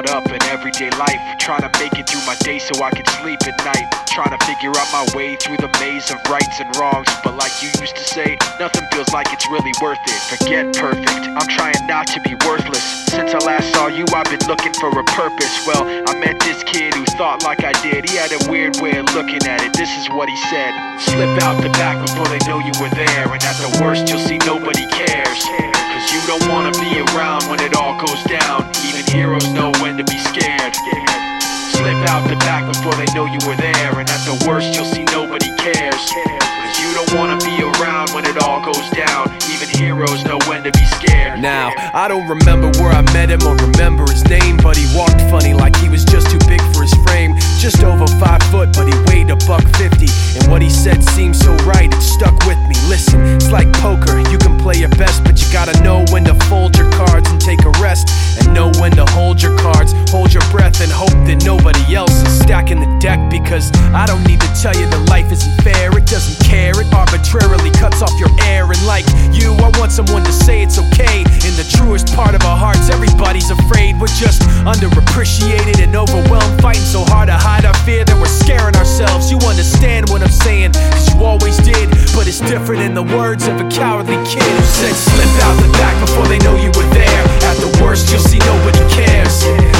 caught up in everyday life. Trying to make it through my day so I can sleep at night. Trying to figure out my way through the maze of rights and wrongs. But like you used to say, nothing feels like it's really worth it. Forget perfect, I'm trying not to be worthless. Since I last saw you, I've been looking for a purpose. Well, I met this kid who thought like I did. He had a weird way of looking at it. This is what he said Slip out the back before they know you were there. And at the worst, you'll see nobody cares. Cause you don't wanna be around when it all goes down. Even heroes know when to be scared. Slip out the back before they know you were there. And at the worst, you'll see nobody cares. You don't wanna be around when it all goes down. Even heroes know when to be scared. Now, I don't remember where I met him or remember his name, but he walked hold your breath, and hope that nobody else is stacking the deck. Because I don't need to tell you that life isn't fair. It doesn't care, it arbitrarily cuts off your air. And like you, I want someone to say it's okay. In the truest part of our hearts, everybody's afraid. We're just underappreciated and overwhelmed, fighting so hard to hide our fear that we're scaring ourselves. You understand what I'm saying, cause you always did. But it's different in the words of a cowardly kid who said, Slip out the back before they know you were there. At the worst, you'll see nobody cares.